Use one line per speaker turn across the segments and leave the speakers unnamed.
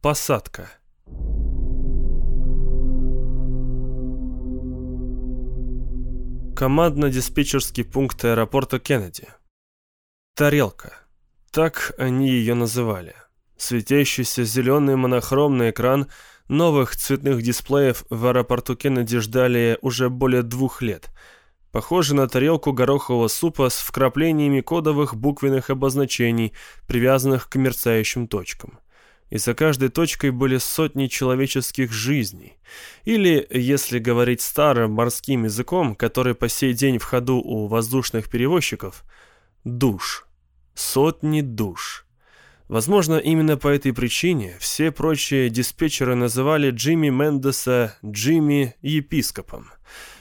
Посадка. Командно-диспетчерский пункт аэропорта Кеннеди. Тарелка. Так они ее называли. Светящийся зеленый монохромный экран новых цветных дисплеев в аэропорту Кеннеди ждали уже более двух лет. Похоже на тарелку горохового супа с вкраплениями кодовых буквенных обозначений, привязанных к мерцающим точкам и за каждой точкой были сотни человеческих жизней. Или, если говорить старым морским языком, который по сей день в ходу у воздушных перевозчиков, душ. Сотни душ. Возможно, именно по этой причине все прочие диспетчеры называли Джимми Мендеса Джимми епископом.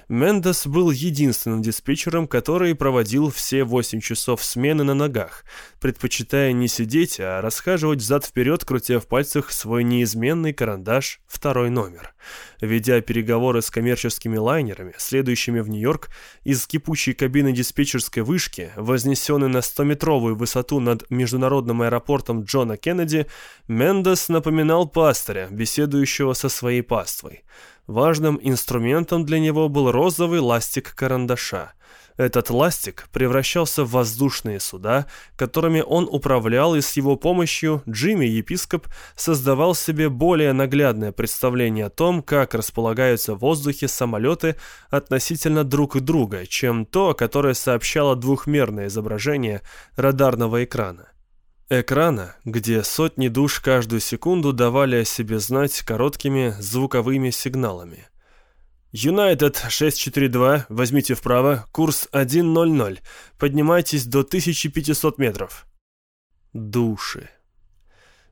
Мендес был единственным диспетчером, который проводил все 8 часов смены на ногах, предпочитая не сидеть, а расхаживать взад-вперед, крутя в пальцах свой неизменный карандаш «Второй номер». Ведя переговоры с коммерческими лайнерами, следующими в Нью-Йорк, из кипучей кабины диспетчерской вышки, вознесенной на 100-метровую высоту над международным аэропортом Джона Кеннеди, Мендес напоминал пастыря, беседующего со своей паствой. Важным инструментом для него был розовый ластик карандаша. Этот ластик превращался в воздушные суда, которыми он управлял, и с его помощью Джимми, епископ, создавал себе более наглядное представление о том, как располагаются в воздухе самолеты относительно друг друга, чем то, которое сообщало двухмерное изображение радарного экрана. Экрана, где сотни душ каждую секунду давали о себе знать короткими звуковыми сигналами. «Юнайтед 642, возьмите вправо, курс 1.00, поднимайтесь до 1500 метров». Души.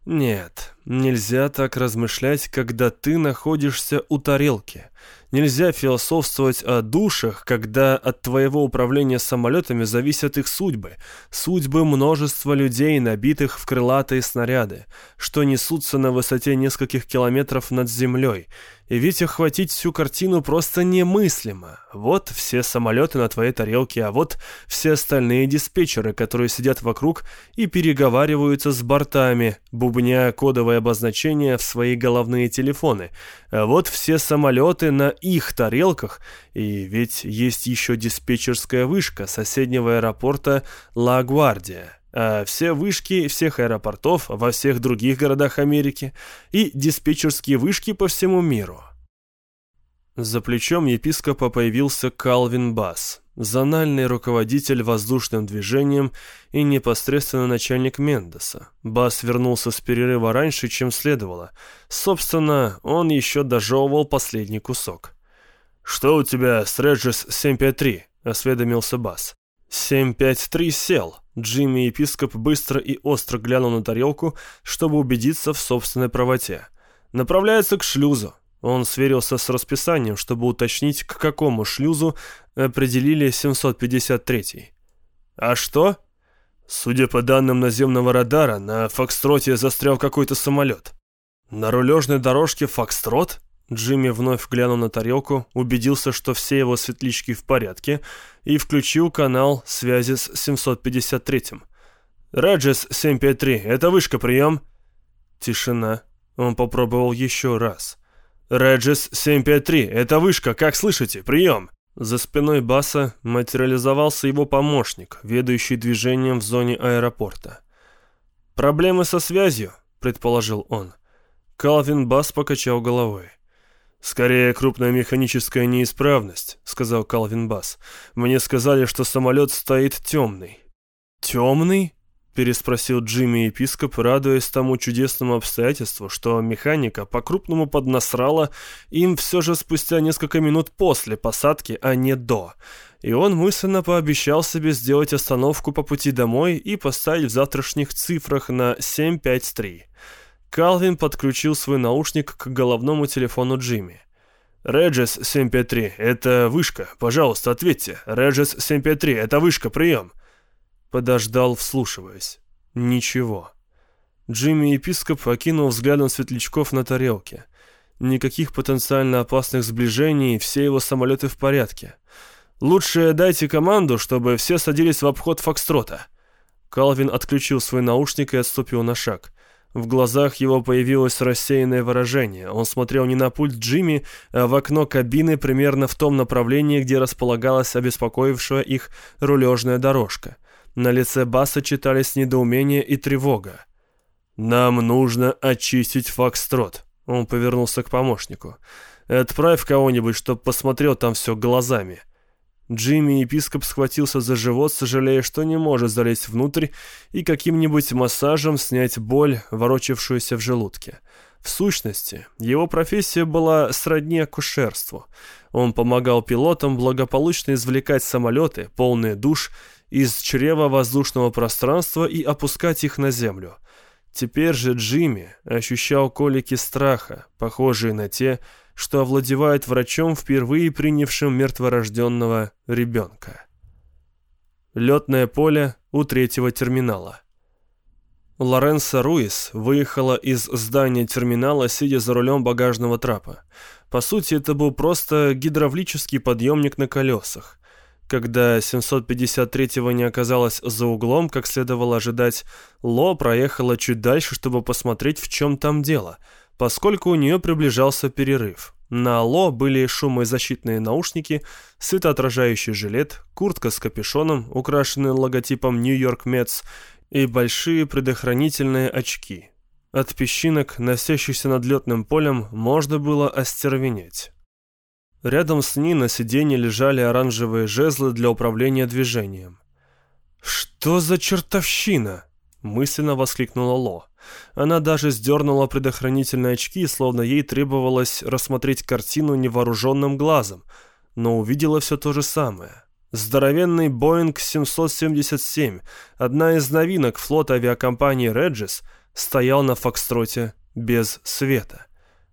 Нет, нельзя так размышлять, когда ты находишься у тарелки. Нельзя философствовать о душах, когда от твоего управления самолетами зависят их судьбы, судьбы множества людей, набитых в крылатые снаряды, что несутся на высоте нескольких километров над землей, и ведь охватить всю картину просто немыслимо. Вот все самолеты на твоей тарелке, а вот все остальные диспетчеры, которые сидят вокруг и переговариваются с бортами, бубня кодовое обозначение в свои головные телефоны. А вот все самолеты на их тарелках, и ведь есть еще диспетчерская вышка соседнего аэропорта Ла Гвардия а все вышки всех аэропортов во всех других городах Америки и диспетчерские вышки по всему миру. За плечом епископа появился Калвин Басс, зональный руководитель воздушным движением и непосредственно начальник Мендеса. Басс вернулся с перерыва раньше, чем следовало. Собственно, он еще дожевывал последний кусок. «Что у тебя с Реджис 753?» — осведомился Басс. «753 сел», Джимми епископ быстро и остро глянул на тарелку, чтобы убедиться в собственной правоте. «Направляется к шлюзу». Он сверился с расписанием, чтобы уточнить, к какому шлюзу определили 753-й. «А что?» Судя по данным наземного радара, на Фокстроте застрял какой-то самолет. На рулежной дорожке Фокстрот? Джимми вновь глянул на тарелку, убедился, что все его светлячки в порядке, и включил канал связи с 753-м. «Раджес 753, это вышка, прием?» Тишина. Он попробовал еще раз. «Реджис 753, это вышка, как слышите? Прием!» За спиной Баса материализовался его помощник, ведущий движением в зоне аэропорта. «Проблемы со связью?» — предположил он. Калвин Бас покачал головой. «Скорее, крупная механическая неисправность», — сказал Калвин Бас. «Мне сказали, что самолет стоит темный». «Темный?» — переспросил Джимми епископ, радуясь тому чудесному обстоятельству, что механика по-крупному поднасрала им все же спустя несколько минут после посадки, а не до. И он мысленно пообещал себе сделать остановку по пути домой и поставить в завтрашних цифрах на 753. Калвин подключил свой наушник к головному телефону Джимми. «Реджес 753, это вышка. Пожалуйста, ответьте. Реджес 753, это вышка, прием». Подождал, вслушиваясь. Ничего. Джимми епископ окинул взглядом светлячков на тарелке. Никаких потенциально опасных сближений, все его самолеты в порядке. «Лучше дайте команду, чтобы все садились в обход Фокстрота». Калвин отключил свой наушник и отступил на шаг. В глазах его появилось рассеянное выражение. Он смотрел не на пульт Джимми, а в окно кабины примерно в том направлении, где располагалась обеспокоившая их рулежная дорожка. На лице Баса читались недоумение и тревога. «Нам нужно очистить Фокстрот», — он повернулся к помощнику. «Отправь кого-нибудь, чтоб посмотрел там все глазами». Джимми епископ схватился за живот, сожалея, что не может залезть внутрь и каким-нибудь массажем снять боль, ворочавшуюся в желудке. В сущности, его профессия была сродни акушерству. Он помогал пилотам благополучно извлекать самолеты, полные душ, из чрева воздушного пространства и опускать их на землю. Теперь же Джимми ощущал колики страха, похожие на те, что овладевает врачом, впервые принявшим мертворожденного ребенка. Летное поле у третьего терминала. Лоренса Руис выехала из здания терминала, сидя за рулем багажного трапа. По сути, это был просто гидравлический подъемник на колесах. Когда 753-го не оказалось за углом, как следовало ожидать, Ло проехала чуть дальше, чтобы посмотреть, в чем там дело – поскольку у нее приближался перерыв. На Ло были шумозащитные наушники, светоотражающий жилет, куртка с капюшоном, украшенная логотипом Нью-Йорк Метс, и большие предохранительные очки. От песчинок, носящихся над летным полем, можно было остервенеть. Рядом с ней на сиденье лежали оранжевые жезлы для управления движением. «Что за чертовщина?» — мысленно воскликнула Ло. Она даже сдернула предохранительные очки, словно ей требовалось рассмотреть картину невооруженным глазом, но увидела все то же самое. Здоровенный Boeing 777, одна из новинок флота авиакомпании Regis, стоял на Фокстроте без света.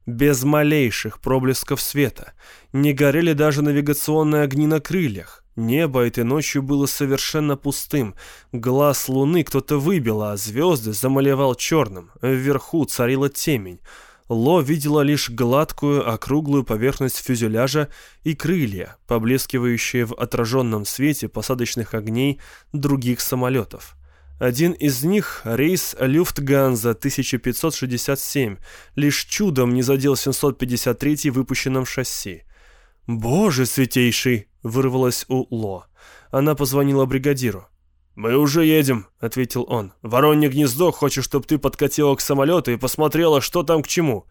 Без малейших проблесков света. Не горели даже навигационные огни на крыльях. Небо этой ночью было совершенно пустым. Глаз луны кто-то выбил, а звезды замалевал черным. Вверху царила темень. Ло видела лишь гладкую, округлую поверхность фюзеляжа и крылья, поблескивающие в отраженном свете посадочных огней других самолетов. Один из них, рейс Люфтганза 1567, лишь чудом не задел 753 выпущенном шасси. «Боже святейший!» — вырвалось у Ло. Она позвонила бригадиру. «Мы уже едем», — ответил он. «Воронье гнездо хочет, чтобы ты подкатила к самолету и посмотрела, что там к чему».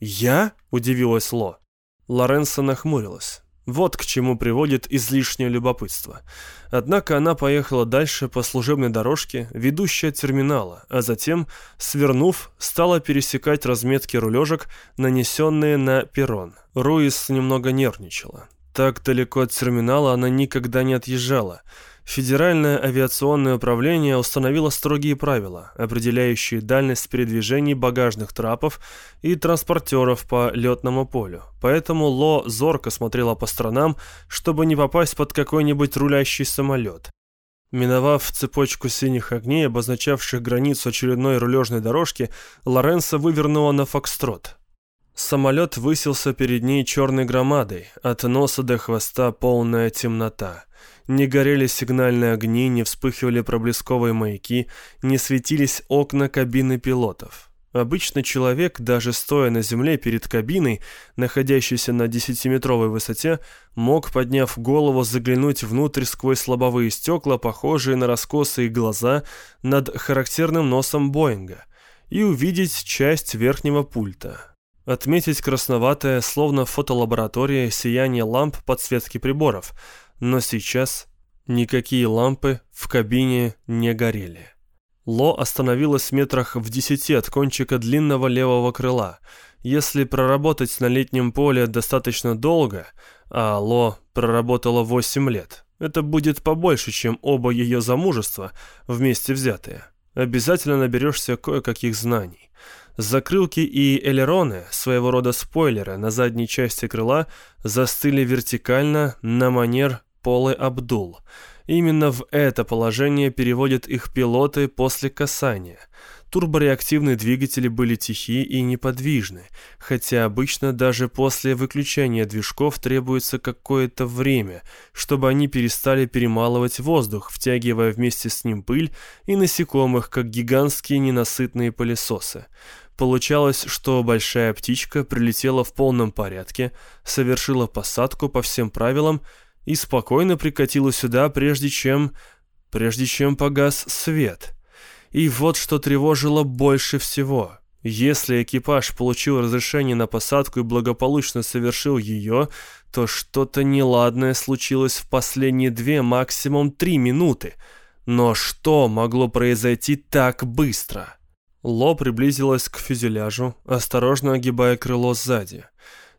«Я?» — удивилась Ло. Лоренса нахмурилась. Вот к чему приводит излишнее любопытство. Однако она поехала дальше по служебной дорожке, ведущей от терминала, а затем, свернув, стала пересекать разметки рулежек, нанесенные на перрон. Руис немного нервничала. Так далеко от терминала она никогда не отъезжала. Федеральное авиационное управление установило строгие правила, определяющие дальность передвижений багажных трапов и транспортеров по летному полю. Поэтому Ло зорко смотрела по сторонам, чтобы не попасть под какой-нибудь рулящий самолет. Миновав цепочку синих огней, обозначавших границу очередной рулежной дорожки, Лоренса вывернула на Фокстрот. Самолет высился перед ней черной громадой, от носа до хвоста полная темнота. Не горели сигнальные огни, не вспыхивали проблесковые маяки, не светились окна кабины пилотов. Обычно человек, даже стоя на земле перед кабиной, находящейся на десятиметровой высоте, мог, подняв голову, заглянуть внутрь сквозь лобовые стекла, похожие на раскосые глаза над характерным носом Боинга, и увидеть часть верхнего пульта. Отметить красноватое, словно в фотолаборатории, сияние ламп подсветки приборов – но сейчас никакие лампы в кабине не горели. Ло остановилась в метрах в десяти от кончика длинного левого крыла. Если проработать на летнем поле достаточно долго, а Ло проработала 8 лет, это будет побольше, чем оба ее замужества вместе взятые. Обязательно наберешься кое-каких знаний. Закрылки и элероны, своего рода спойлеры на задней части крыла, застыли вертикально на манер Полы Абдул. Именно в это положение переводят их пилоты после касания. Турбореактивные двигатели были тихи и неподвижны, хотя обычно даже после выключения движков требуется какое-то время, чтобы они перестали перемалывать воздух, втягивая вместе с ним пыль и насекомых, как гигантские ненасытные пылесосы. Получалось, что большая птичка прилетела в полном порядке, совершила посадку по всем правилам и спокойно прикатила сюда, прежде чем... прежде чем погас свет. И вот что тревожило больше всего. Если экипаж получил разрешение на посадку и благополучно совершил ее, то что-то неладное случилось в последние две, максимум три минуты. Но что могло произойти так быстро? Ло приблизилась к фюзеляжу, осторожно огибая крыло сзади.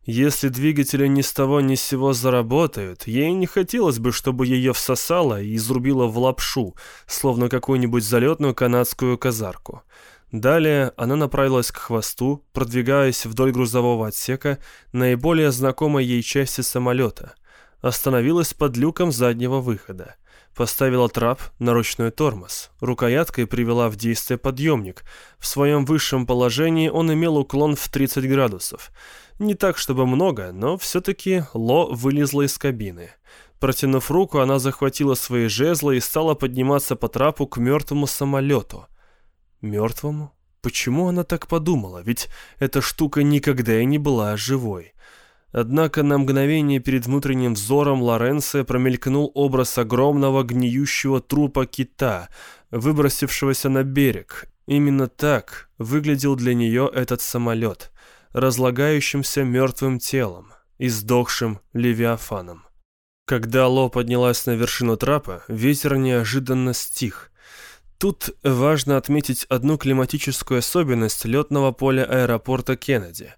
Если двигатели ни с того ни с сего заработают, ей не хотелось бы, чтобы ее всосало и изрубило в лапшу, словно какую-нибудь залетную канадскую казарку. Далее она направилась к хвосту, продвигаясь вдоль грузового отсека, наиболее знакомой ей части самолета. Остановилась под люком заднего выхода. Поставила трап на ручной тормоз. Рукояткой привела в действие подъемник. В своем высшем положении он имел уклон в 30 градусов. Не так, чтобы много, но все-таки Ло вылезла из кабины. Протянув руку, она захватила свои жезлы и стала подниматься по трапу к мертвому самолету. Мертвому? Почему она так подумала? Ведь эта штука никогда и не была живой. Однако на мгновение перед внутренним взором Лоренцо промелькнул образ огромного гниющего трупа кита, выбросившегося на берег. Именно так выглядел для нее этот самолет разлагающимся мертвым телом, издохшим левиафаном. Когда Ло поднялась на вершину трапа, ветер неожиданно стих. Тут важно отметить одну климатическую особенность летного поля аэропорта Кеннеди.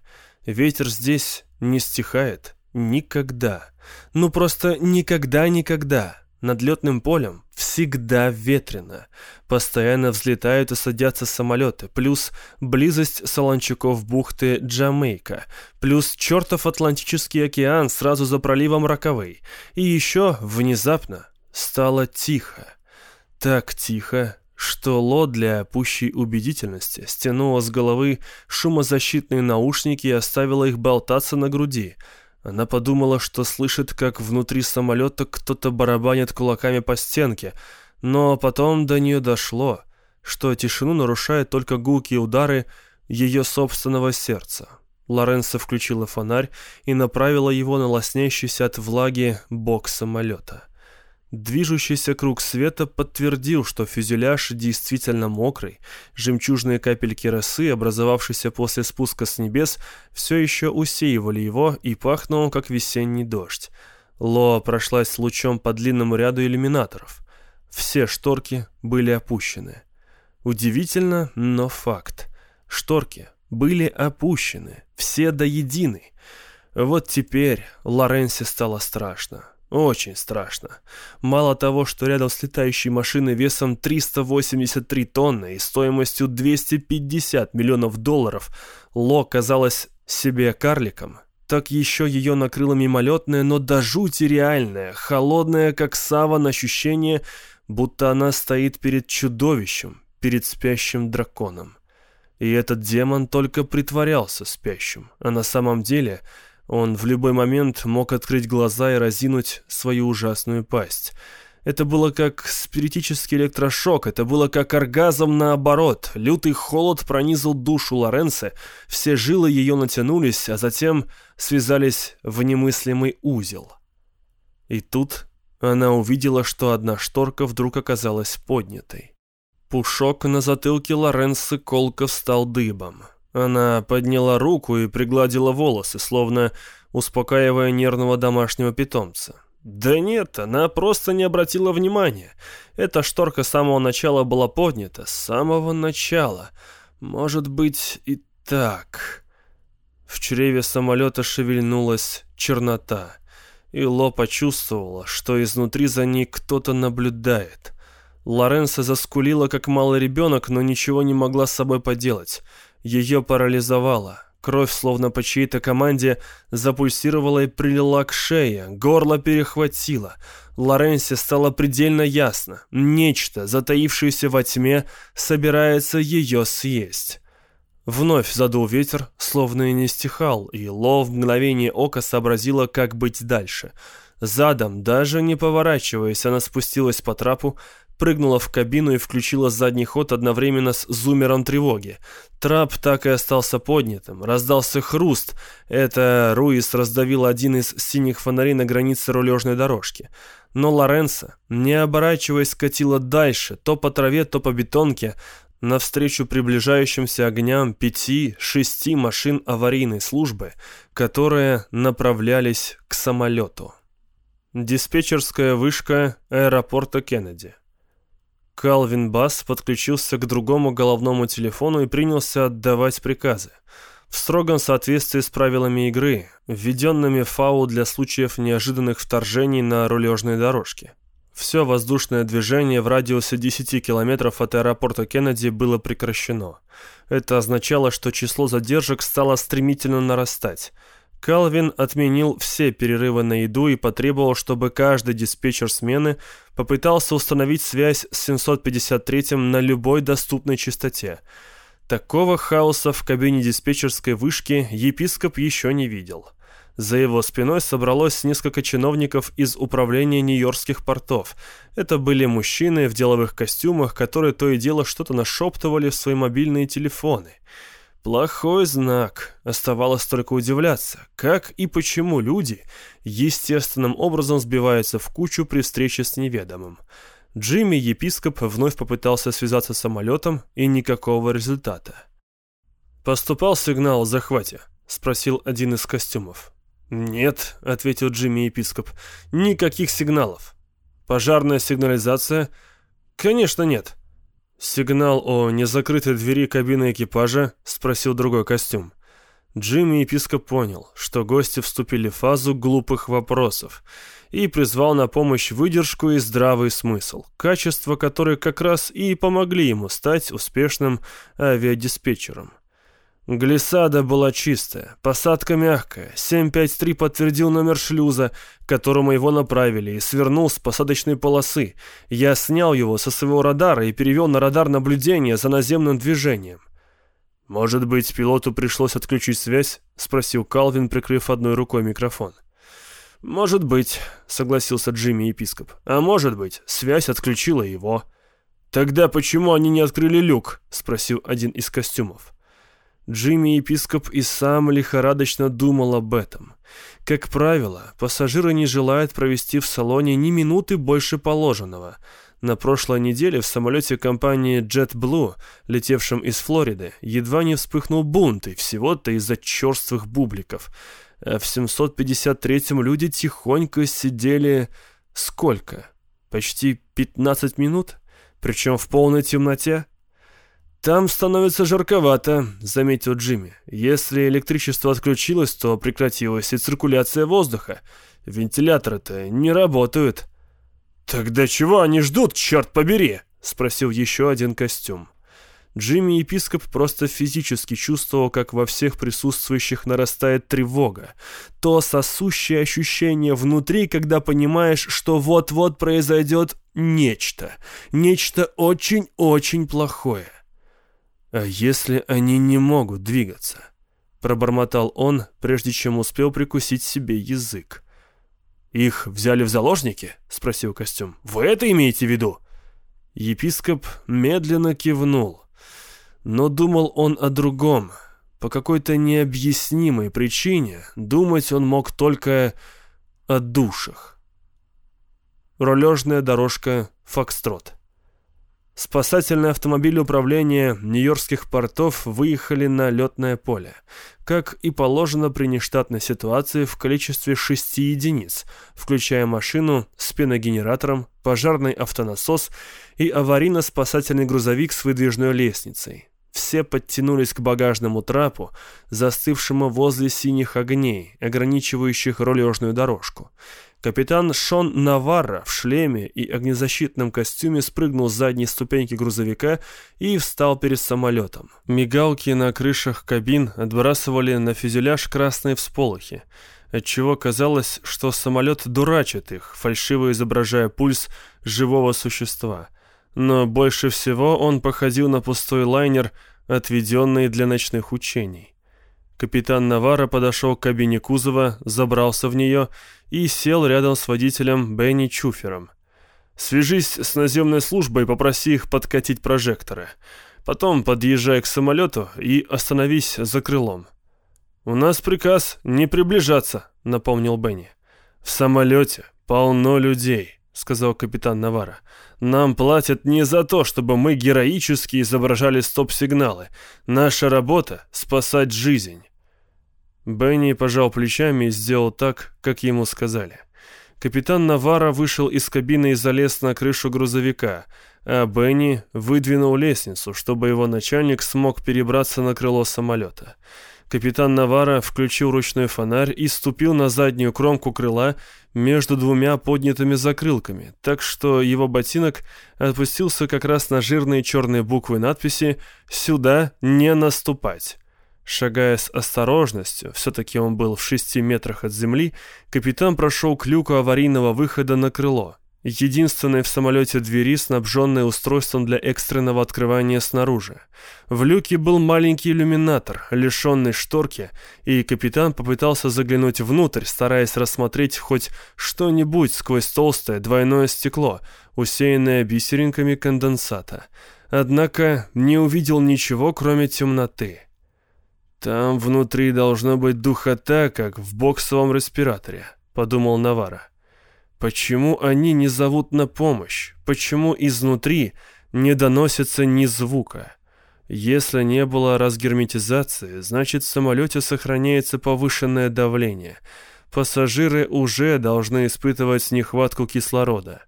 Ветер здесь не стихает никогда. Ну просто никогда-никогда. Над летным полем всегда ветрено. Постоянно взлетают и садятся самолеты, плюс близость Солончаков бухты Джамейка, плюс чертов Атлантический океан сразу за проливом Роковой. И еще внезапно стало тихо. Так тихо, что Ло для пущей убедительности стянула с головы шумозащитные наушники и оставила их болтаться на груди – она подумала, что слышит, как внутри самолета кто-то барабанит кулаками по стенке, но потом до нее дошло, что тишину нарушают только гулкие удары ее собственного сердца. Лоренцо включила фонарь и направила его на лоснящийся от влаги бок самолета. Движущийся круг света подтвердил, что фюзеляж действительно мокрый. Жемчужные капельки росы, образовавшиеся после спуска с небес, все еще усеивали его и пахнул, как весенний дождь. Лоа прошлась лучом по длинному ряду иллюминаторов. Все шторки были опущены. Удивительно, но факт. Шторки были опущены, все до единой. Вот теперь Лоренсе стало страшно. Очень страшно. Мало того, что рядом с летающей машиной весом 383 тонны и стоимостью 250 миллионов долларов Ло казалась себе карликом, так еще ее накрыло мимолетное, но до жути реальное, холодное, как саван, ощущение, будто она стоит перед чудовищем, перед спящим драконом. И этот демон только притворялся спящим, а на самом деле он в любой момент мог открыть глаза и разинуть свою ужасную пасть. Это было как спиритический электрошок, это было как оргазм наоборот. Лютый холод пронизал душу Лоренцо, все жилы ее натянулись, а затем связались в немыслимый узел. И тут она увидела, что одна шторка вдруг оказалась поднятой. Пушок на затылке Лоренцо колко встал дыбом. Она подняла руку и пригладила волосы, словно успокаивая нервного домашнего питомца. Да нет, она просто не обратила внимания. Эта шторка с самого начала была поднята, с самого начала. Может быть и так. В чреве самолета шевельнулась чернота, и Ло почувствовала, что изнутри за ней кто-то наблюдает. Лоренса заскулила, как малый ребенок, но ничего не могла с собой поделать. Ее парализовало. Кровь, словно по чьей-то команде, запульсировала и прилила к шее, горло перехватило. Лоренсе стало предельно ясно. Нечто, затаившееся во тьме, собирается ее съесть. Вновь задул ветер, словно и не стихал, и Ло в мгновение ока сообразила, как быть дальше. Задом, даже не поворачиваясь, она спустилась по трапу, прыгнула в кабину и включила задний ход одновременно с зумером тревоги. Трап так и остался поднятым. Раздался хруст. Это Руис раздавил один из синих фонарей на границе рулежной дорожки. Но Лоренса, не оборачиваясь, катила дальше, то по траве, то по бетонке, навстречу приближающимся огням пяти-шести машин аварийной службы, которые направлялись к самолету. Диспетчерская вышка аэропорта Кеннеди. Калвин Басс подключился к другому головному телефону и принялся отдавать приказы. В строгом соответствии с правилами игры, введенными ФАУ для случаев неожиданных вторжений на рулежной дорожке. Все воздушное движение в радиусе 10 километров от аэропорта Кеннеди было прекращено. Это означало, что число задержек стало стремительно нарастать – Калвин отменил все перерывы на еду и потребовал, чтобы каждый диспетчер смены попытался установить связь с 753-м на любой доступной частоте. Такого хаоса в кабине диспетчерской вышки епископ еще не видел. За его спиной собралось несколько чиновников из управления Нью-Йоркских портов. Это были мужчины в деловых костюмах, которые то и дело что-то нашептывали в свои мобильные телефоны – Плохой знак. Оставалось только удивляться, как и почему люди естественным образом сбиваются в кучу при встрече с неведомым. Джимми, епископ, вновь попытался связаться с самолетом, и никакого результата. «Поступал сигнал о захвате?» — спросил один из костюмов. «Нет», — ответил Джимми, епископ, — «никаких сигналов». «Пожарная сигнализация?» «Конечно нет». «Сигнал о незакрытой двери кабины экипажа?» — спросил другой костюм. Джимми епископ понял, что гости вступили в фазу глупых вопросов и призвал на помощь выдержку и здравый смысл, качества которые как раз и помогли ему стать успешным авиадиспетчером. Глиссада была чистая, посадка мягкая. 753 подтвердил номер шлюза, к которому его направили, и свернул с посадочной полосы. Я снял его со своего радара и перевел на радар наблюдения за наземным движением. «Может быть, пилоту пришлось отключить связь?» — спросил Калвин, прикрыв одной рукой микрофон. «Может быть», — согласился Джимми епископ. «А может быть, связь отключила его». «Тогда почему они не открыли люк?» — спросил один из костюмов. Джимми-епископ и сам лихорадочно думал об этом. Как правило, пассажиры не желают провести в салоне ни минуты больше положенного. На прошлой неделе в самолете компании JetBlue, летевшем из Флориды, едва не вспыхнул бунт, и всего-то из-за черствых бубликов. А в 753-м люди тихонько сидели... Сколько? Почти 15 минут? Причем в полной темноте? «Там становится жарковато», — заметил Джимми. «Если электричество отключилось, то прекратилась и циркуляция воздуха. Вентиляторы-то не работают». «Тогда чего они ждут, черт побери?» — спросил еще один костюм. Джимми-епископ просто физически чувствовал, как во всех присутствующих нарастает тревога. То сосущее ощущение внутри, когда понимаешь, что вот-вот произойдет нечто. Нечто очень-очень плохое. «А если они не могут двигаться?» Пробормотал он, прежде чем успел прикусить себе язык. «Их взяли в заложники?» — спросил костюм. «Вы это имеете в виду?» Епископ медленно кивнул. Но думал он о другом. По какой-то необъяснимой причине думать он мог только о душах. Рулежная дорожка «Фокстрот». Спасательные автомобили управления Нью-Йоркских портов выехали на летное поле, как и положено при нештатной ситуации в количестве шести единиц, включая машину с пеногенератором, пожарный автонасос и аварийно-спасательный грузовик с выдвижной лестницей. Все подтянулись к багажному трапу, застывшему возле синих огней, ограничивающих рулежную дорожку. Капитан Шон Наварра в шлеме и огнезащитном костюме спрыгнул с задней ступеньки грузовика и встал перед самолетом. Мигалки на крышах кабин отбрасывали на фюзеляж красные всполохи, отчего казалось, что самолет дурачит их, фальшиво изображая пульс живого существа. Но больше всего он походил на пустой лайнер, отведенный для ночных учений. Капитан Навара подошел к кабине кузова, забрался в нее и сел рядом с водителем Бенни Чуфером. «Свяжись с наземной службой и попроси их подкатить прожекторы. Потом подъезжай к самолету и остановись за крылом». «У нас приказ не приближаться», — напомнил Бенни. «В самолете полно людей», — сказал капитан Навара. «Нам платят не за то, чтобы мы героически изображали стоп-сигналы. Наша работа — спасать жизнь». Бенни пожал плечами и сделал так, как ему сказали. Капитан Навара вышел из кабины и залез на крышу грузовика, а Бенни выдвинул лестницу, чтобы его начальник смог перебраться на крыло самолета. Капитан Навара включил ручной фонарь и ступил на заднюю кромку крыла между двумя поднятыми закрылками, так что его ботинок отпустился как раз на жирные черные буквы надписи «Сюда не наступать». Шагая с осторожностью, все-таки он был в шести метрах от земли, капитан прошел к люку аварийного выхода на крыло. Единственной в самолете двери, снабженной устройством для экстренного открывания снаружи. В люке был маленький иллюминатор, лишенный шторки, и капитан попытался заглянуть внутрь, стараясь рассмотреть хоть что-нибудь сквозь толстое двойное стекло, усеянное бисеринками конденсата. Однако не увидел ничего, кроме темноты. «Там внутри должно быть духота, как в боксовом респираторе», — подумал Навара. «Почему они не зовут на помощь? Почему изнутри не доносится ни звука?» Если не было разгерметизации, значит в самолете сохраняется повышенное давление. Пассажиры уже должны испытывать нехватку кислорода.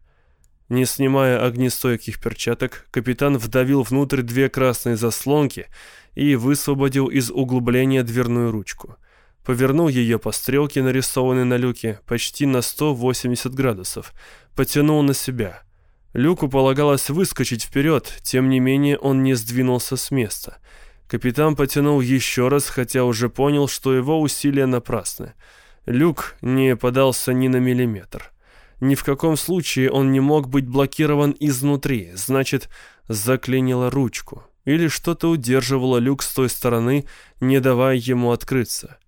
Не снимая огнестойких перчаток, капитан вдавил внутрь две красные заслонки и высвободил из углубления дверную ручку. Повернул ее по стрелке, нарисованной на люке, почти на 180 градусов. Потянул на себя. Люку полагалось выскочить вперед, тем не менее он не сдвинулся с места. Капитан потянул еще раз, хотя уже понял, что его усилия напрасны. Люк не подался ни на миллиметр. Ни в каком случае он не мог быть блокирован изнутри, значит, заклинило ручку или что-то удерживало люк с той стороны, не давая ему открыться.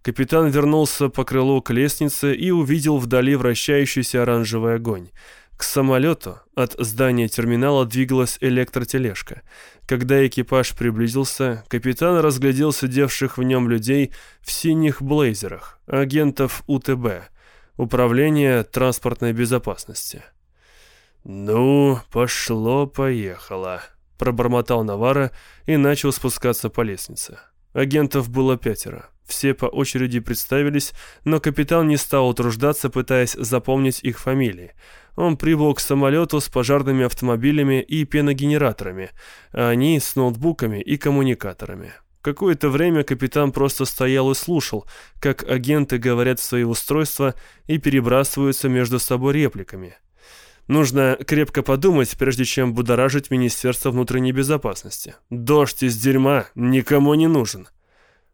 Капитан вернулся по крылу к лестнице и увидел вдали вращающийся оранжевый огонь. К самолету от здания терминала двигалась электротележка. Когда экипаж приблизился, капитан разглядел сидевших в нем людей в синих блейзерах, агентов УТБ, Управление транспортной безопасности. «Ну, пошло-поехало», Пробормотал Навара и начал спускаться по лестнице. Агентов было пятеро. Все по очереди представились, но капитан не стал утруждаться, пытаясь запомнить их фамилии. Он прибыл к самолету с пожарными автомобилями и пеногенераторами, а они с ноутбуками и коммуникаторами. Какое-то время капитан просто стоял и слушал, как агенты говорят свои устройства и перебрасываются между собой репликами. Нужно крепко подумать, прежде чем будоражить Министерство внутренней безопасности. Дождь из дерьма никому не нужен.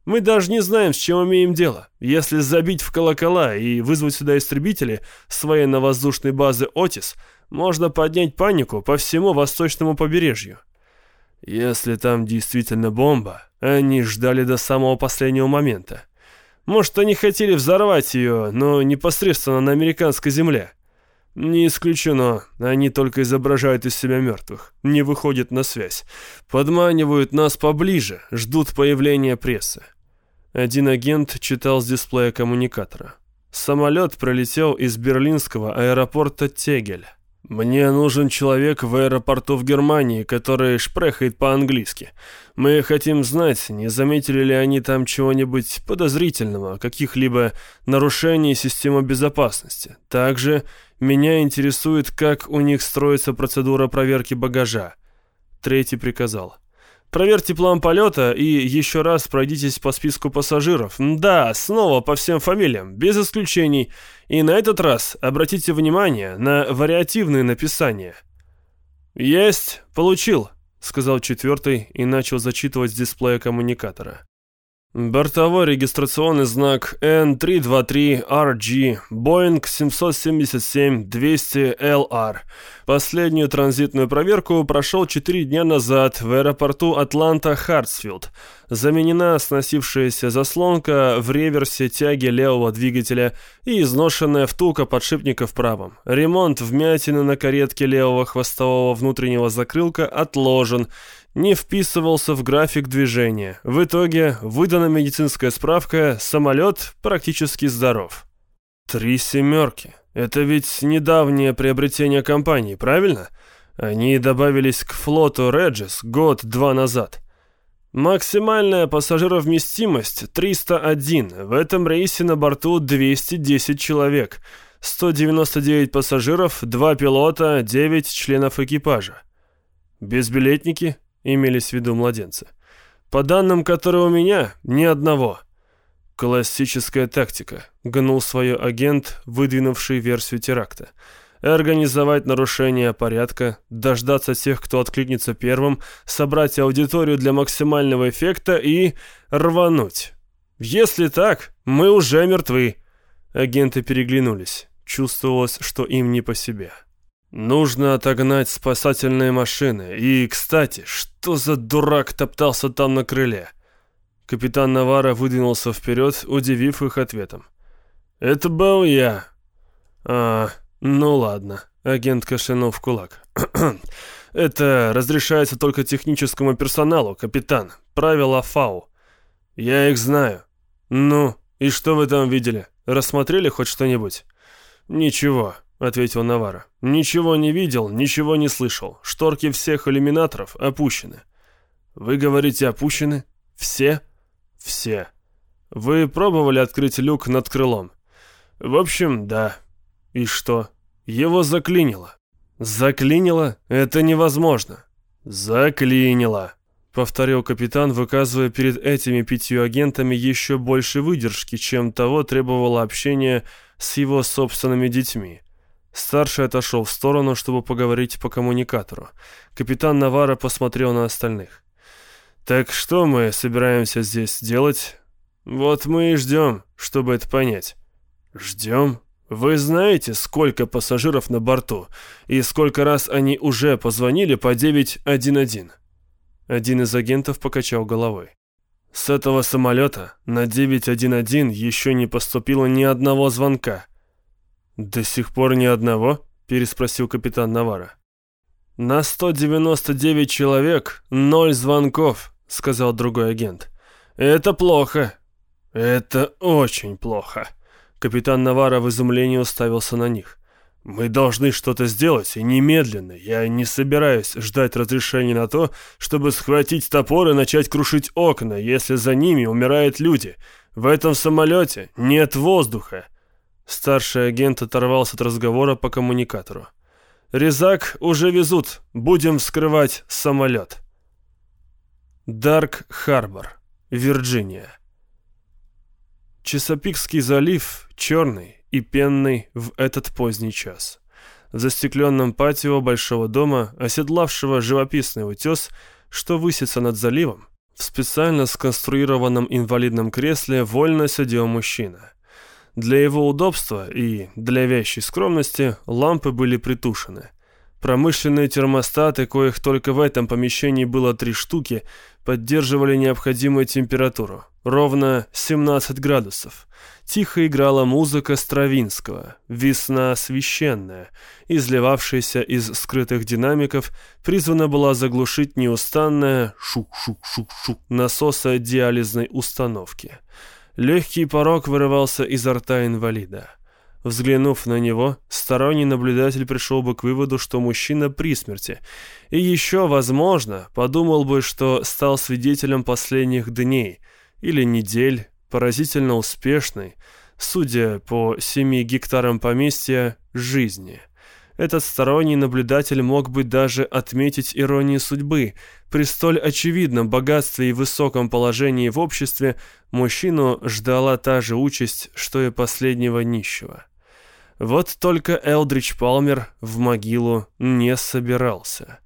Мы даже не знаем, с чем имеем дело. Если забить в колокола и вызвать сюда истребители с военно-воздушной базы «Отис», можно поднять панику по всему восточному побережью. Если там действительно бомба, они ждали до самого последнего момента. Может, они хотели взорвать ее, но непосредственно на американской земле. «Не исключено. Они только изображают из себя мертвых. Не выходят на связь. Подманивают нас поближе, ждут появления прессы». Один агент читал с дисплея коммуникатора. Самолет пролетел из берлинского аэропорта Тегель. «Мне нужен человек в аэропорту в Германии, который шпрехает по-английски. Мы хотим знать, не заметили ли они там чего-нибудь подозрительного, каких-либо нарушений системы безопасности. Также меня интересует, как у них строится процедура проверки багажа». Третий приказал. Проверьте план полета и еще раз пройдитесь по списку пассажиров. Да, снова по всем фамилиям, без исключений. И на этот раз обратите внимание на вариативные написания. «Есть, получил», — сказал четвертый и начал зачитывать с дисплея коммуникатора. Бортовой регистрационный знак N323RG, Boeing 777-200LR. Последнюю транзитную проверку прошел 4 дня назад в аэропорту Атланта-Хартсфилд. Заменена сносившаяся заслонка в реверсе тяги левого двигателя и изношенная втулка подшипника в правом. Ремонт вмятины на каретке левого хвостового внутреннего закрылка отложен не вписывался в график движения. В итоге выдана медицинская справка «Самолет практически здоров». Три семерки. Это ведь недавнее приобретение компании, правильно? Они добавились к флоту Реджис год-два назад. Максимальная пассажировместимость 301. В этом рейсе на борту 210 человек. 199 пассажиров, 2 пилота, 9 членов экипажа. Безбилетники? Имелись в виду младенцы. По данным, которые у меня, ни одного. Классическая тактика, гнул свое агент, выдвинувший версию теракта. Организовать нарушение порядка, дождаться тех, кто откликнется первым, собрать аудиторию для максимального эффекта и рвануть. Если так, мы уже мертвы. Агенты переглянулись. Чувствовалось, что им не по себе. Нужно отогнать спасательные машины. И, кстати, что за дурак топтался там на крыле? Капитан Навара выдвинулся вперед, удивив их ответом. «Это был я». «А, ну ладно», — агент кашлянул в кулак. «Это разрешается только техническому персоналу, капитан. Правила ФАУ. Я их знаю. Ну, и что вы там видели? Рассмотрели хоть что-нибудь?» «Ничего. — ответил Навара. «Ничего не видел, ничего не слышал. Шторки всех иллюминаторов опущены». «Вы говорите, опущены? Все?» «Все. Вы пробовали открыть люк над крылом?» «В общем, да». «И что?» «Его заклинило». «Заклинило? Это невозможно». «Заклинило», — повторил капитан, выказывая перед этими пятью агентами еще больше выдержки, чем того требовало общение с его собственными детьми. Старший отошел в сторону, чтобы поговорить по коммуникатору. Капитан Навара посмотрел на остальных. «Так что мы собираемся здесь делать?» «Вот мы и ждем, чтобы это понять». «Ждем? Вы знаете, сколько пассажиров на борту и сколько раз они уже позвонили по 911?» Один из агентов покачал головой. «С этого самолета на 911 еще не поступило ни одного звонка». «До сих пор ни одного?» — переспросил капитан Навара. «На 199 человек ноль звонков», — сказал другой агент. «Это плохо. Это очень плохо». Капитан Навара в изумлении уставился на них. «Мы должны что-то сделать, и немедленно. Я не собираюсь ждать разрешения на то, чтобы схватить топор и начать крушить окна, если за ними умирают люди. В этом самолете нет воздуха. Старший агент оторвался от разговора по коммуникатору. «Резак уже везут. Будем вскрывать самолет». Дарк-Харбор, Вирджиния. Чесопикский залив черный и пенный в этот поздний час. В застекленном патио большого дома, оседлавшего живописный утес, что высится над заливом, в специально сконструированном инвалидном кресле вольно сидел мужчина. Для его удобства и для вящей скромности лампы были притушены. Промышленные термостаты, коих только в этом помещении было три штуки, поддерживали необходимую температуру, ровно 17 градусов. Тихо играла музыка Стравинского, «Весна священная», изливавшаяся из скрытых динамиков, призвана была заглушить неустанное шук-шук-шук-шук насоса диализной установки. Легкий порог вырывался изо рта инвалида. Взглянув на него, сторонний наблюдатель пришел бы к выводу, что мужчина при смерти. И еще, возможно, подумал бы, что стал свидетелем последних дней или недель, поразительно успешной, судя по семи гектарам поместья, жизни. Этот сторонний наблюдатель мог бы даже отметить иронию судьбы. При столь очевидном богатстве и высоком положении в обществе мужчину ждала та же участь, что и последнего нищего. Вот только Элдрич Палмер в могилу не собирался.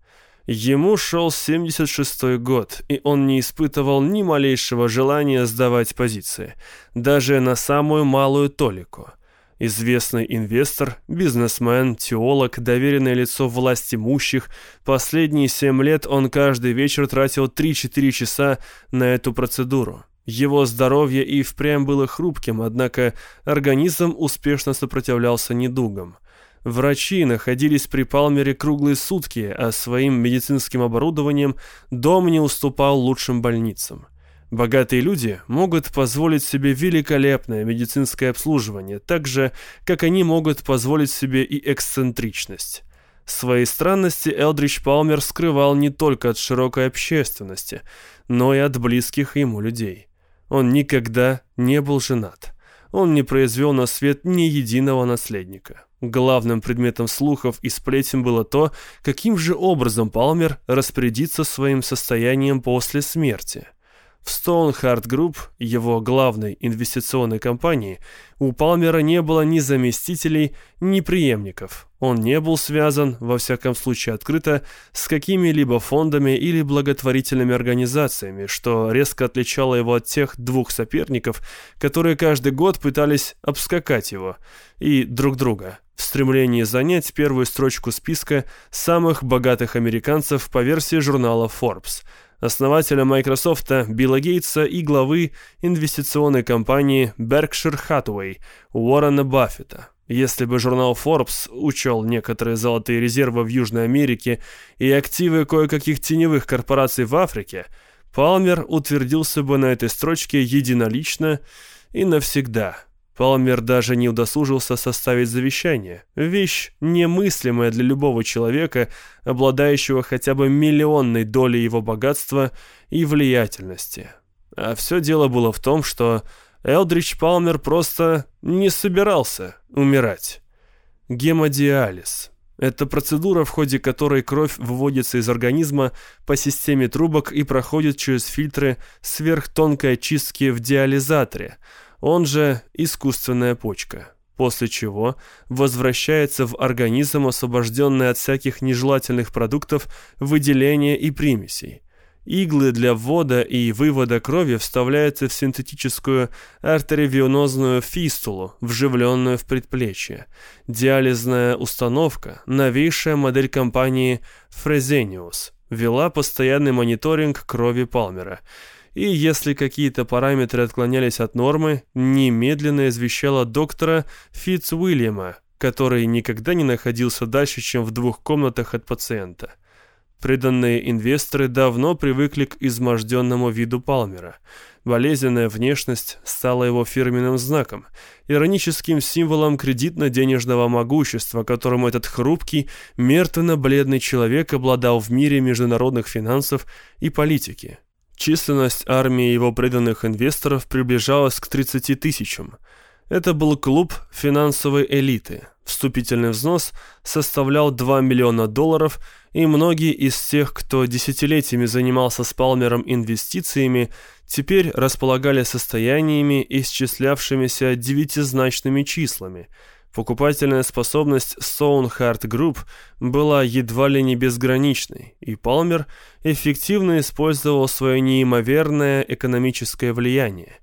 Ему шел 76-й год, и он не испытывал ни малейшего желания сдавать позиции, даже на самую малую толику. Известный инвестор, бизнесмен, теолог, доверенное лицо власть имущих. Последние семь лет он каждый вечер тратил 3-4 часа на эту процедуру. Его здоровье и впрямь было хрупким, однако организм успешно сопротивлялся недугам. Врачи находились при Палмере круглые сутки, а своим медицинским оборудованием дом не уступал лучшим больницам. Богатые люди могут позволить себе великолепное медицинское обслуживание, так же, как они могут позволить себе и эксцентричность. Свои странности Элдрич Палмер скрывал не только от широкой общественности, но и от близких ему людей. Он никогда не был женат. Он не произвел на свет ни единого наследника. Главным предметом слухов и сплетен было то, каким же образом Палмер распорядится своим состоянием после смерти – в Stoneheart Group, его главной инвестиционной компании, у Палмера не было ни заместителей, ни преемников. Он не был связан, во всяком случае открыто, с какими-либо фондами или благотворительными организациями, что резко отличало его от тех двух соперников, которые каждый год пытались обскакать его и друг друга в стремлении занять первую строчку списка самых богатых американцев по версии журнала Forbes – основателя Microsoft Билла Гейтса и главы инвестиционной компании Berkshire Hathaway Уоррена Баффета. Если бы журнал Forbes учел некоторые золотые резервы в Южной Америке и активы кое-каких теневых корпораций в Африке, Палмер утвердился бы на этой строчке единолично и навсегда – Палмер даже не удосужился составить завещание. Вещь немыслимая для любого человека, обладающего хотя бы миллионной долей его богатства и влиятельности. А все дело было в том, что Элдрич Палмер просто не собирался умирать. Гемодиализ. Это процедура, в ходе которой кровь выводится из организма по системе трубок и проходит через фильтры сверхтонкой очистки в диализаторе – он же искусственная почка, после чего возвращается в организм, освобожденный от всяких нежелательных продуктов выделения и примесей. Иглы для ввода и вывода крови вставляются в синтетическую артериовенозную фистулу, вживленную в предплечье. Диализная установка, новейшая модель компании Fresenius, вела постоянный мониторинг крови Палмера – и если какие-то параметры отклонялись от нормы, немедленно извещала доктора Фитцуильяма, который никогда не находился дальше, чем в двух комнатах от пациента. Преданные инвесторы давно привыкли к изможденному виду Палмера. Болезненная внешность стала его фирменным знаком, ироническим символом кредитно-денежного могущества, которым этот хрупкий, мертвенно-бледный человек обладал в мире международных финансов и политики. Численность армии его преданных инвесторов приближалась к 30 тысячам. Это был клуб финансовой элиты. Вступительный взнос составлял 2 миллиона долларов, и многие из тех, кто десятилетиями занимался с Палмером инвестициями, теперь располагали состояниями, исчислявшимися девятизначными числами – Покупательная способность Stoneheart Group была едва ли не безграничной, и Палмер эффективно использовал свое неимоверное экономическое влияние.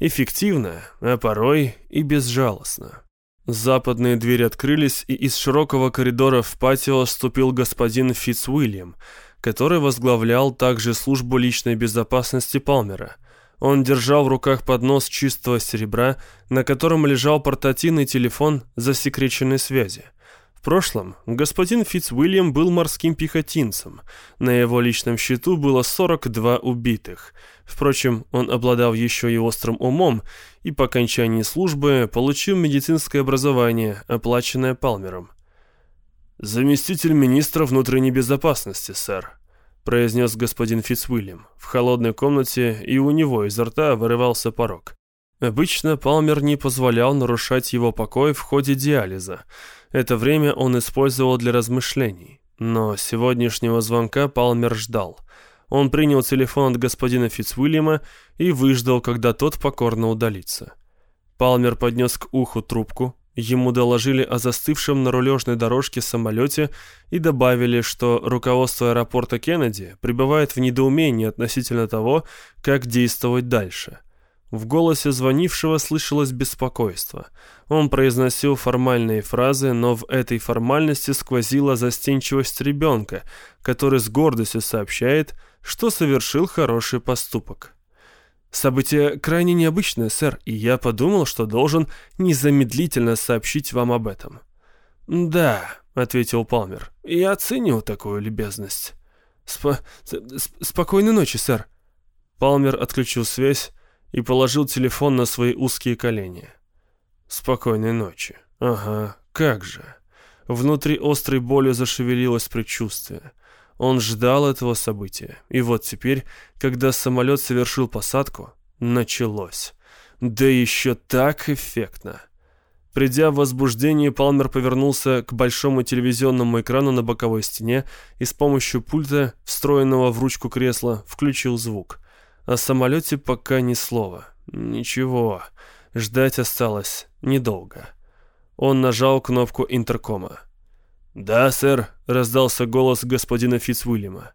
Эффективно, а порой и безжалостно. Западные двери открылись, и из широкого коридора в патио вступил господин Фитцуильям, который возглавлял также службу личной безопасности Палмера – он держал в руках поднос чистого серебра, на котором лежал портативный телефон засекреченной связи. В прошлом господин Фитцвильям был морским пехотинцем. На его личном счету было 42 убитых. Впрочем, он обладал еще и острым умом и по окончании службы получил медицинское образование, оплаченное Палмером. «Заместитель министра внутренней безопасности, сэр», произнес господин Фицвильям. В холодной комнате и у него изо рта вырывался порог. Обычно Палмер не позволял нарушать его покой в ходе диализа. Это время он использовал для размышлений. Но сегодняшнего звонка Палмер ждал. Он принял телефон от господина Фицвильяма и выждал, когда тот покорно удалится. Палмер поднес к уху трубку, ему доложили о застывшем на рулежной дорожке самолете и добавили, что руководство аэропорта Кеннеди пребывает в недоумении относительно того, как действовать дальше. В голосе звонившего слышалось беспокойство. Он произносил формальные фразы, но в этой формальности сквозила застенчивость ребенка, который с гордостью сообщает, что совершил хороший поступок. Событие крайне необычное, сэр, и я подумал, что должен незамедлительно сообщить вам об этом. Да, ответил Палмер. Я оценил такую любезность. Спо спокойной ночи, сэр. Палмер отключил связь и положил телефон на свои узкие колени. Спокойной ночи. Ага, как же. Внутри острой болью зашевелилось предчувствие. Он ждал этого события. И вот теперь, когда самолет совершил посадку, началось. Да еще так эффектно. Придя в возбуждение, Палмер повернулся к большому телевизионному экрану на боковой стене и с помощью пульта, встроенного в ручку кресла, включил звук. О самолете пока ни слова. Ничего, ждать осталось недолго. Он нажал кнопку интеркома. «Да, сэр», — раздался голос господина Фицвильяма.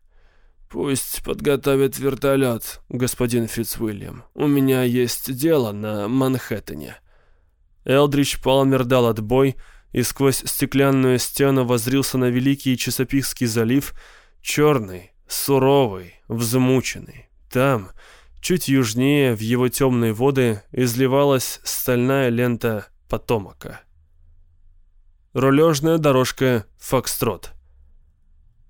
«Пусть подготовят вертолет, господин Фицвильям. У меня есть дело на Манхэттене». Элдрич Палмер дал отбой и сквозь стеклянную стену возрился на Великий Чесопикский залив, черный, суровый, взмученный. Там, чуть южнее, в его темные воды, изливалась стальная лента Потомака. Рулежная дорожка «Фокстрот».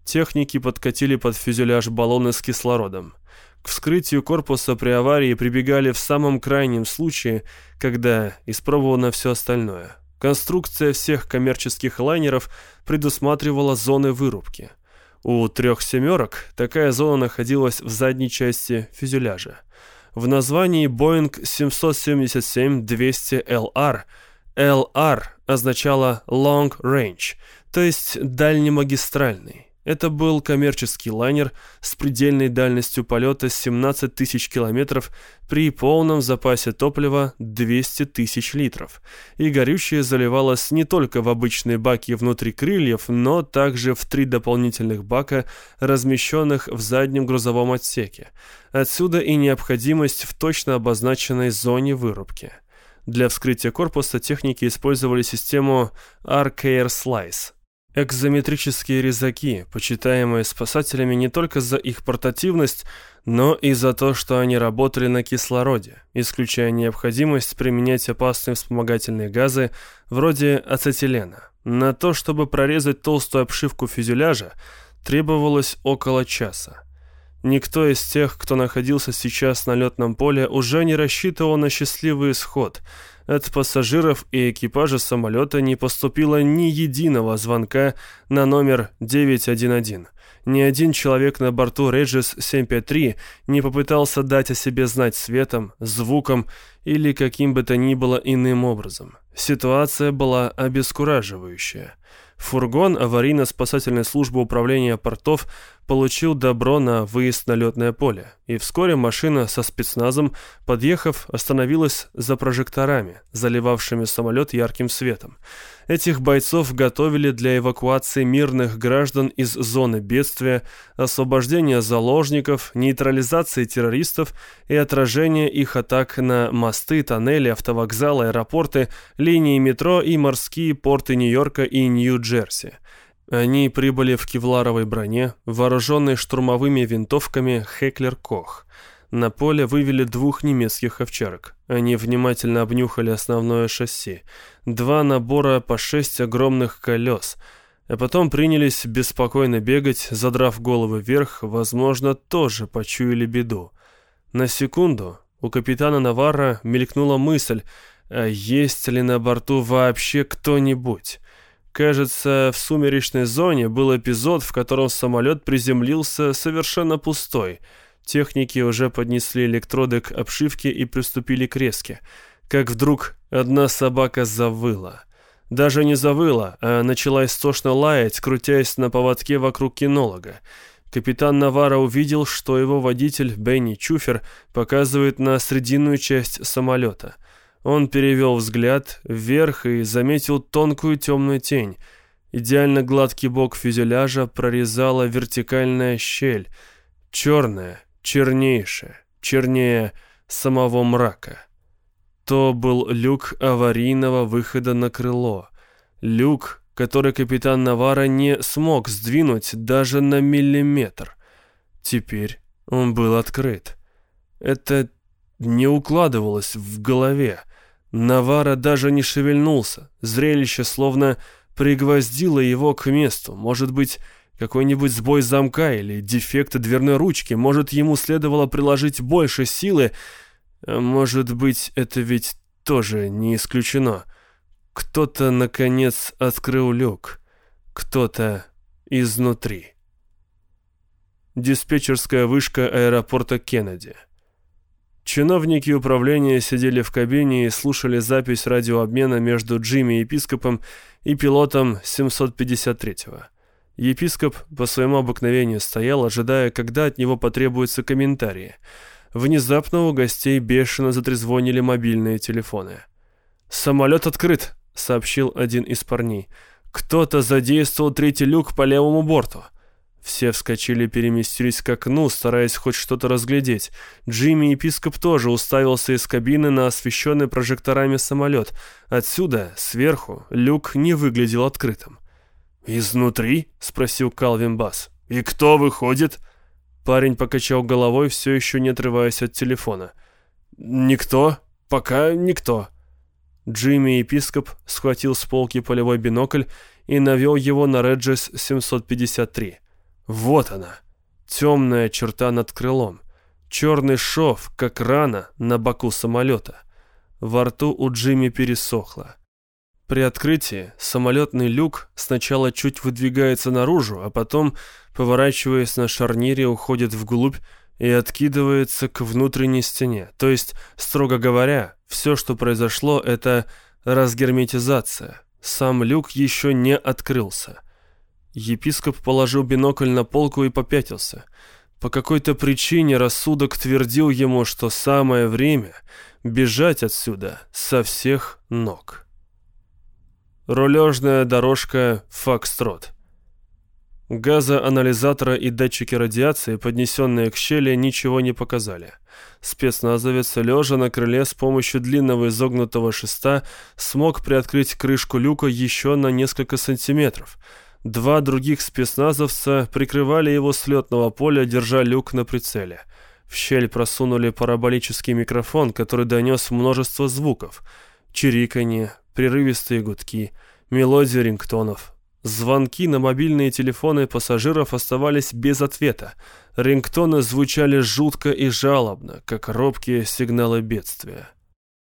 Техники подкатили под фюзеляж баллоны с кислородом. К вскрытию корпуса при аварии прибегали в самом крайнем случае, когда испробовано все остальное. Конструкция всех коммерческих лайнеров предусматривала зоны вырубки. У трех «семерок» такая зона находилась в задней части фюзеляжа. В названии Boeing 777-200LR LR означало Long Range, то есть дальнемагистральный. Это был коммерческий лайнер с предельной дальностью полета 17 тысяч километров при полном запасе топлива 200 тысяч литров. И горючее заливалось не только в обычные баки внутри крыльев, но также в три дополнительных бака, размещенных в заднем грузовом отсеке. Отсюда и необходимость в точно обозначенной зоне вырубки. Для вскрытия корпуса техники использовали систему R-Care Slice. Экзометрические резаки, почитаемые спасателями не только за их портативность, но и за то, что они работали на кислороде, исключая необходимость применять опасные вспомогательные газы вроде ацетилена. На то, чтобы прорезать толстую обшивку фюзеляжа, требовалось около часа. Никто из тех, кто находился сейчас на летном поле, уже не рассчитывал на счастливый исход. От пассажиров и экипажа самолета не поступило ни единого звонка на номер 911. Ни один человек на борту Regis 753 не попытался дать о себе знать светом, звуком или каким бы то ни было иным образом. Ситуация была обескураживающая. Фургон аварийно-спасательной службы управления портов получил добро на выезд на летное поле, и вскоре машина со спецназом, подъехав, остановилась за прожекторами, заливавшими самолет ярким светом. Этих бойцов готовили для эвакуации мирных граждан из зоны бедствия, освобождения заложников, нейтрализации террористов и отражения их атак на мосты, тоннели, автовокзалы, аэропорты, линии метро и морские порты Нью-Йорка и Нью-Джерси. Они прибыли в кевларовой броне, вооруженной штурмовыми винтовками «Хеклер Кох». На поле вывели двух немецких овчарок. Они внимательно обнюхали основное шасси. Два набора по шесть огромных колес. А потом принялись беспокойно бегать, задрав головы вверх, возможно, тоже почуяли беду. На секунду у капитана Наварра мелькнула мысль, а есть ли на борту вообще кто-нибудь? Кажется, в сумеречной зоне был эпизод, в котором самолет приземлился совершенно пустой. Техники уже поднесли электроды к обшивке и приступили к резке. Как вдруг одна собака завыла. Даже не завыла, а начала истошно лаять, крутясь на поводке вокруг кинолога. Капитан Навара увидел, что его водитель Бенни Чуфер показывает на срединную часть самолета. Он перевел взгляд вверх и заметил тонкую темную тень. Идеально гладкий бок фюзеляжа прорезала вертикальная щель. Черная, чернейшая, чернее самого мрака. То был люк аварийного выхода на крыло. Люк, который капитан Навара не смог сдвинуть даже на миллиметр. Теперь он был открыт. Это не укладывалось в голове. Навара даже не шевельнулся. Зрелище словно пригвоздило его к месту. Может быть, какой-нибудь сбой замка или дефект дверной ручки. Может, ему следовало приложить больше силы. А может быть, это ведь тоже не исключено. Кто-то, наконец, открыл люк. Кто-то изнутри. Диспетчерская вышка аэропорта Кеннеди. Чиновники управления сидели в кабине и слушали запись радиообмена между Джимми Епископом и пилотом 753-го. Епископ по своему обыкновению стоял, ожидая, когда от него потребуются комментарии. Внезапно у гостей бешено затрезвонили мобильные телефоны. «Самолет открыт», — сообщил один из парней. «Кто-то задействовал третий люк по левому борту». Все вскочили и переместились к окну, стараясь хоть что-то разглядеть. Джимми Епископ тоже уставился из кабины на освещенный прожекторами самолет. Отсюда, сверху, люк не выглядел открытым. «Изнутри?» — спросил Калвин Бас. «И кто выходит?» Парень покачал головой, все еще не отрываясь от телефона. «Никто. Пока никто». Джимми Епископ схватил с полки полевой бинокль и навел его на Реджес 753. Вот она, темная черта над крылом. Черный шов, как рана на боку самолета. Во рту у Джимми пересохло. При открытии самолетный люк сначала чуть выдвигается наружу, а потом, поворачиваясь на шарнире, уходит вглубь и откидывается к внутренней стене. То есть, строго говоря, все, что произошло, это разгерметизация. Сам люк еще не открылся. Епископ положил бинокль на полку и попятился. По какой-то причине рассудок твердил ему, что самое время бежать отсюда со всех ног. Рулежная дорожка «Фокстрот». Газоанализатора и датчики радиации, поднесенные к щели, ничего не показали. Спецназовец, лежа на крыле с помощью длинного изогнутого шеста, смог приоткрыть крышку люка еще на несколько сантиметров. Два других спецназовца прикрывали его с летного поля, держа люк на прицеле. В щель просунули параболический микрофон, который донес множество звуков. Чириканье, прерывистые гудки, мелодия рингтонов. Звонки на мобильные телефоны пассажиров оставались без ответа. Рингтоны звучали жутко и жалобно, как робкие сигналы бедствия.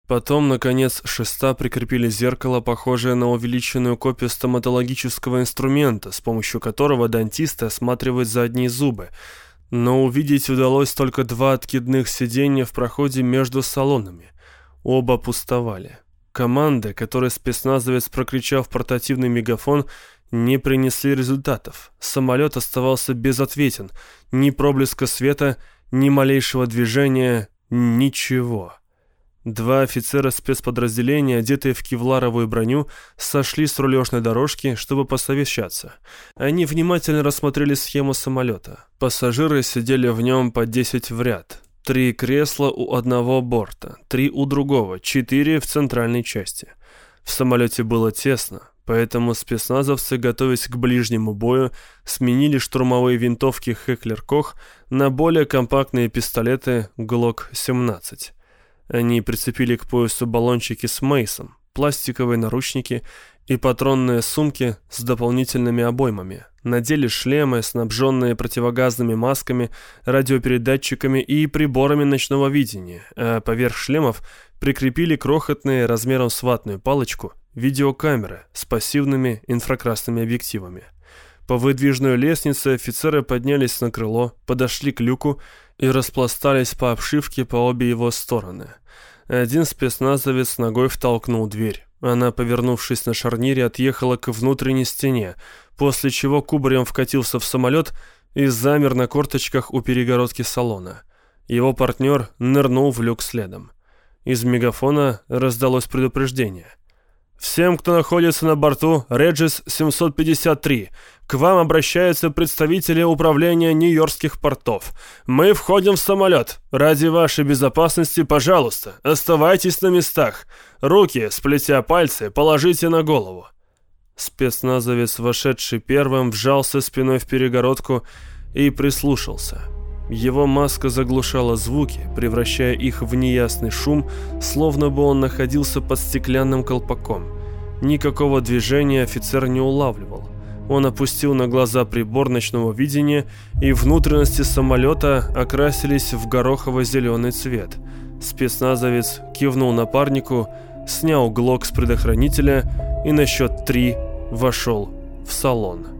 Потом, наконец, шеста прикрепили зеркало, похожее на увеличенную копию стоматологического инструмента, с помощью которого дантисты осматривают задние зубы. Но увидеть удалось только два откидных сиденья в проходе между салонами. Оба пустовали. Команды, которые спецназовец прокричал в портативный мегафон, не принесли результатов. Самолет оставался безответен. Ни проблеска света, ни малейшего движения, ничего. Два офицера спецподразделения, одетые в кевларовую броню, сошли с рулежной дорожки, чтобы посовещаться. Они внимательно рассмотрели схему самолета. Пассажиры сидели в нем по 10 в ряд. Три кресла у одного борта, три у другого, четыре в центральной части. В самолете было тесно, поэтому спецназовцы, готовясь к ближнему бою, сменили штурмовые винтовки «Хеклер-Кох» на более компактные пистолеты «Глок-17». Они прицепили к поясу баллончики с мейсом, пластиковые наручники и патронные сумки с дополнительными обоймами. Надели шлемы, снабженные противогазными масками, радиопередатчиками и приборами ночного видения, а поверх шлемов прикрепили крохотные размером с ватную палочку видеокамеры с пассивными инфракрасными объективами. По выдвижной лестнице офицеры поднялись на крыло, подошли к люку и распластались по обшивке по обе его стороны. Один спецназовец ногой втолкнул дверь. Она, повернувшись на шарнире, отъехала к внутренней стене, после чего кубарем вкатился в самолет и замер на корточках у перегородки салона. Его партнер нырнул в люк следом. Из мегафона раздалось предупреждение. «Всем, кто находится на борту Реджис 753, к вам обращаются представители управления Нью-Йоркских портов. Мы входим в самолет. Ради вашей безопасности, пожалуйста, оставайтесь на местах. Руки, сплетя пальцы, положите на голову». Спецназовец, вошедший первым, вжался спиной в перегородку и прислушался. Его маска заглушала звуки, превращая их в неясный шум, словно бы он находился под стеклянным колпаком. Никакого движения офицер не улавливал. Он опустил на глаза прибор ночного видения, и внутренности самолета окрасились в горохово-зеленый цвет. Спецназовец кивнул напарнику, снял глок с предохранителя и на счет три вошел в салон.